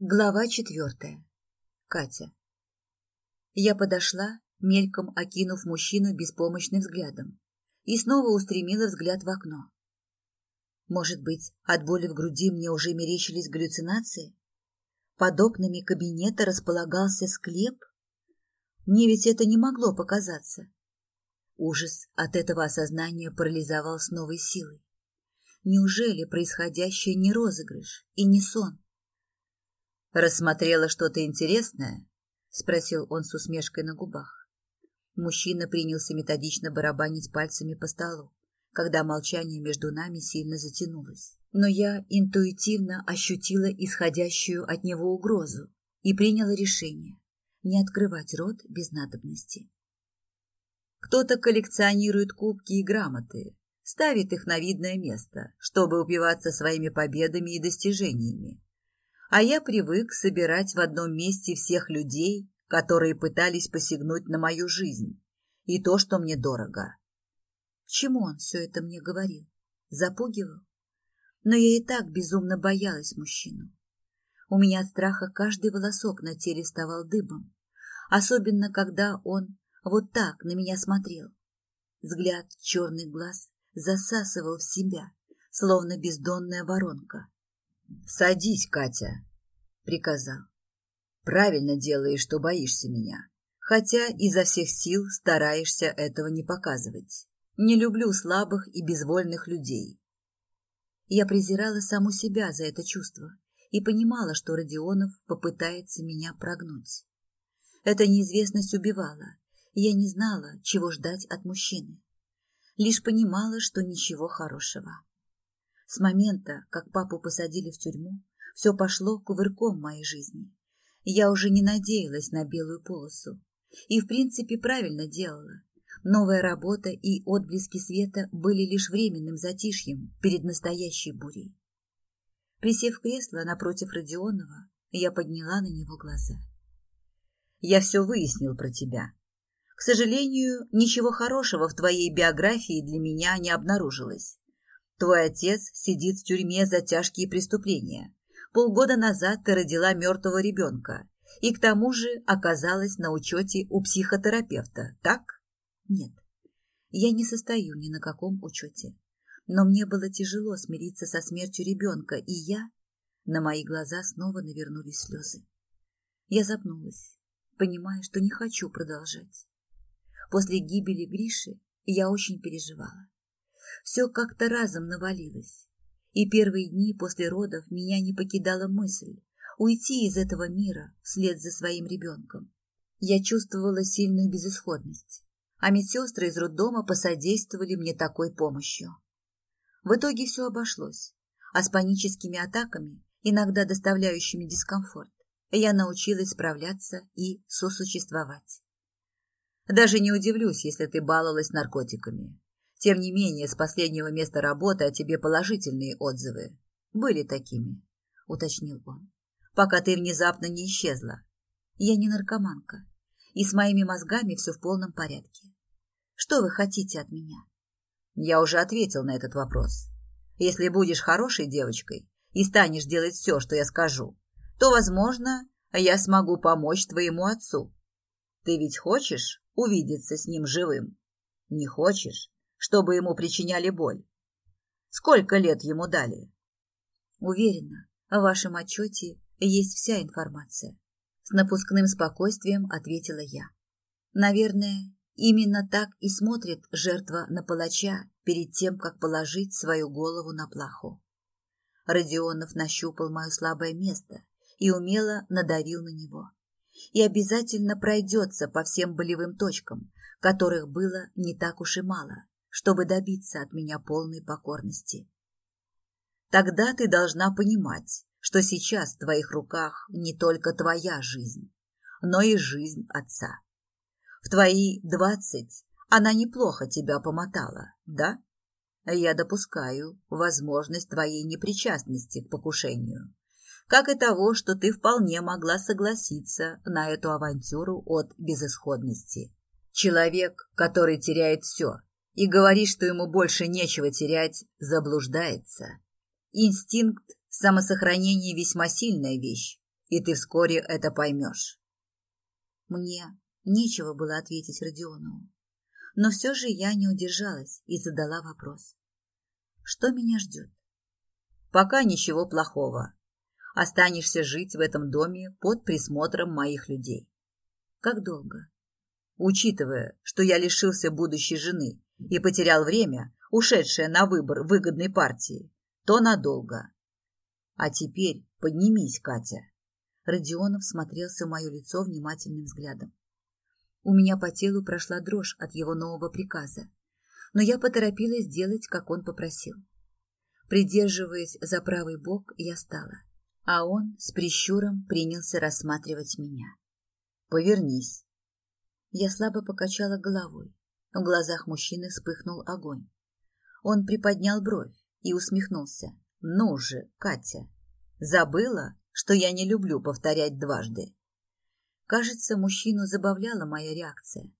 Глава четвертая. Катя. Я подошла, мельком окинув мужчину беспомощным взглядом, и снова устремила взгляд в окно. Может быть, от боли в груди мне уже мерещились галлюцинации? Под окнами кабинета располагался склеп? Мне ведь это не могло показаться. Ужас от этого осознания парализовал с новой силой. Неужели происходящее не розыгрыш и не сон? «Рассмотрела что-то интересное?» — спросил он с усмешкой на губах. Мужчина принялся методично барабанить пальцами по столу, когда молчание между нами сильно затянулось. Но я интуитивно ощутила исходящую от него угрозу и приняла решение не открывать рот без надобности. Кто-то коллекционирует кубки и грамоты, ставит их на видное место, чтобы упиваться своими победами и достижениями а я привык собирать в одном месте всех людей, которые пытались посягнуть на мою жизнь и то, что мне дорого. К чему он все это мне говорил? Запугивал? Но я и так безумно боялась мужчину. У меня от страха каждый волосок на теле вставал дыбом, особенно когда он вот так на меня смотрел. Взгляд черный глаз засасывал в себя, словно бездонная воронка. «Садись, Катя», — приказал. «Правильно делаешь, что боишься меня, хотя изо всех сил стараешься этого не показывать. Не люблю слабых и безвольных людей». Я презирала саму себя за это чувство и понимала, что Родионов попытается меня прогнуть. Эта неизвестность убивала, я не знала, чего ждать от мужчины. Лишь понимала, что ничего хорошего. С момента, как папу посадили в тюрьму, все пошло кувырком в моей жизни. Я уже не надеялась на белую полосу. И, в принципе, правильно делала. Новая работа и отблески света были лишь временным затишьем перед настоящей бурей. Присев в кресло напротив Родионова, я подняла на него глаза. «Я все выяснил про тебя. К сожалению, ничего хорошего в твоей биографии для меня не обнаружилось. Твой отец сидит в тюрьме за тяжкие преступления. Полгода назад ты родила мертвого ребенка и к тому же оказалась на учете у психотерапевта, так? Нет, я не состою ни на каком учете. Но мне было тяжело смириться со смертью ребенка, и я... На мои глаза снова навернулись слезы. Я запнулась, понимая, что не хочу продолжать. После гибели Гриши я очень переживала все как-то разом навалилось. И первые дни после родов меня не покидала мысль уйти из этого мира вслед за своим ребенком. Я чувствовала сильную безысходность, а медсестры из роддома посодействовали мне такой помощью. В итоге все обошлось, а с паническими атаками, иногда доставляющими дискомфорт, я научилась справляться и сосуществовать. Даже не удивлюсь, если ты баловалась наркотиками. Тем не менее, с последнего места работы о тебе положительные отзывы. Были такими, уточнил он. Пока ты внезапно не исчезла. Я не наркоманка, и с моими мозгами все в полном порядке. Что вы хотите от меня? Я уже ответил на этот вопрос. Если будешь хорошей девочкой и станешь делать все, что я скажу, то, возможно, я смогу помочь твоему отцу. Ты ведь хочешь увидеться с ним живым? Не хочешь? Чтобы ему причиняли боль. Сколько лет ему дали? Уверена, в вашем отчете есть вся информация. С напускным спокойствием ответила я. Наверное, именно так и смотрит жертва на палача перед тем, как положить свою голову на плаху. Родионов нащупал мое слабое место и умело надавил на него. И обязательно пройдется по всем болевым точкам, которых было не так уж и мало чтобы добиться от меня полной покорности. Тогда ты должна понимать, что сейчас в твоих руках не только твоя жизнь, но и жизнь отца. В твои двадцать она неплохо тебя помотала, да? Я допускаю возможность твоей непричастности к покушению, как и того, что ты вполне могла согласиться на эту авантюру от безысходности. Человек, который теряет все, и говорит, что ему больше нечего терять, заблуждается. Инстинкт самосохранения весьма сильная вещь, и ты вскоре это поймешь. Мне нечего было ответить Родионову, но все же я не удержалась и задала вопрос. Что меня ждет? Пока ничего плохого. Останешься жить в этом доме под присмотром моих людей. Как долго? Учитывая, что я лишился будущей жены и потерял время, ушедшее на выбор выгодной партии, то надолго. А теперь поднимись, Катя. Родионов смотрелся в мое лицо внимательным взглядом. У меня по телу прошла дрожь от его нового приказа, но я поторопилась сделать, как он попросил. Придерживаясь за правый бок, я стала, а он с прищуром принялся рассматривать меня. «Повернись». Я слабо покачала головой. В глазах мужчины вспыхнул огонь. Он приподнял бровь и усмехнулся. «Ну же, Катя, забыла, что я не люблю повторять дважды?» Кажется, мужчину забавляла моя реакция,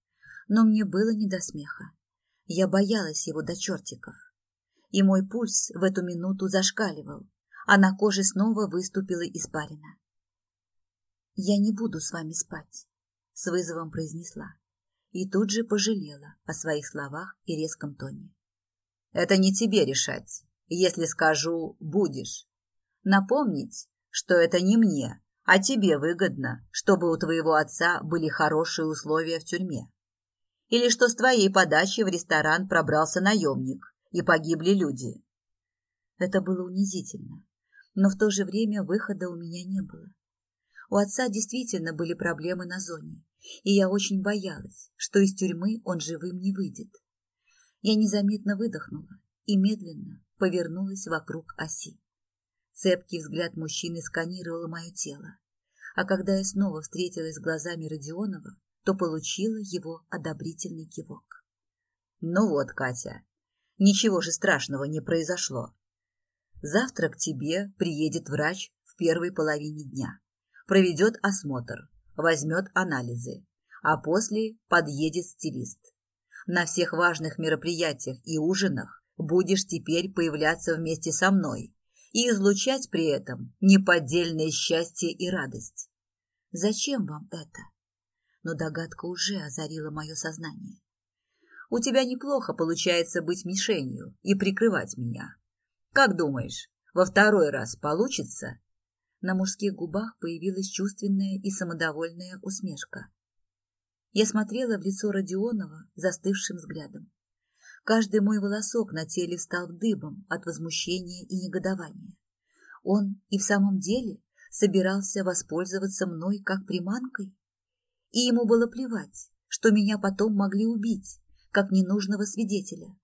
но мне было не до смеха. Я боялась его до чертиков и мой пульс в эту минуту зашкаливал, а на коже снова выступила испарина. «Я не буду с вами спать», — с вызовом произнесла, и тут же пожалела о своих словах и резком тоне. «Это не тебе решать. Если скажу «будешь». Напомнить, что это не мне, а тебе выгодно, чтобы у твоего отца были хорошие условия в тюрьме. Или что с твоей подачи в ресторан пробрался наемник, и погибли люди. Это было унизительно, но в то же время выхода у меня не было. У отца действительно были проблемы на зоне, и я очень боялась, что из тюрьмы он живым не выйдет. Я незаметно выдохнула и медленно повернулась вокруг оси. Цепкий взгляд мужчины сканировал мое тело, а когда я снова встретилась глазами Родионова, то получила его одобрительный кивок. «Ну вот, Катя, Ничего же страшного не произошло. Завтра к тебе приедет врач в первой половине дня, проведет осмотр, возьмет анализы, а после подъедет стилист. На всех важных мероприятиях и ужинах будешь теперь появляться вместе со мной и излучать при этом неподдельное счастье и радость. Зачем вам это? Но догадка уже озарила мое сознание. У тебя неплохо получается быть мишенью и прикрывать меня. Как думаешь, во второй раз получится?» На мужских губах появилась чувственная и самодовольная усмешка. Я смотрела в лицо Родионова застывшим взглядом. Каждый мой волосок на теле стал дыбом от возмущения и негодования. Он и в самом деле собирался воспользоваться мной как приманкой? И ему было плевать, что меня потом могли убить, как ненужного свидетеля.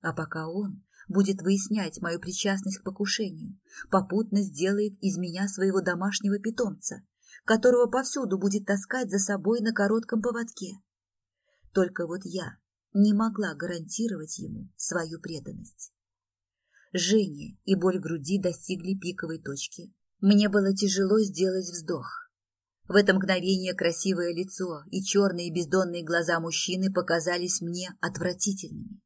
А пока он будет выяснять мою причастность к покушению, попутно сделает из меня своего домашнего питомца, которого повсюду будет таскать за собой на коротком поводке. Только вот я не могла гарантировать ему свою преданность. Жжение и боль в груди достигли пиковой точки. Мне было тяжело сделать вздох. В это мгновение красивое лицо и черные бездонные глаза мужчины показались мне отвратительными.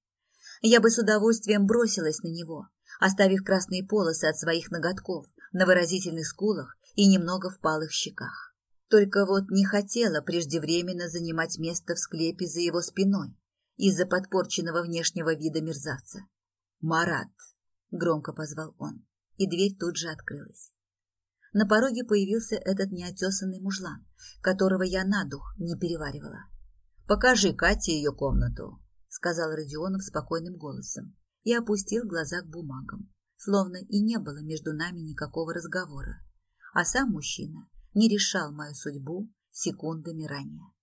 Я бы с удовольствием бросилась на него, оставив красные полосы от своих ноготков на выразительных скулах и немного впалых щеках. Только вот не хотела преждевременно занимать место в склепе за его спиной из-за подпорченного внешнего вида мерзавца. «Марат!» — громко позвал он, и дверь тут же открылась. На пороге появился этот неотесанный мужлан, которого я на дух не переваривала. «Покажи Кате ее комнату», — сказал Родионов спокойным голосом и опустил глаза к бумагам, словно и не было между нами никакого разговора. А сам мужчина не решал мою судьбу секундами ранее.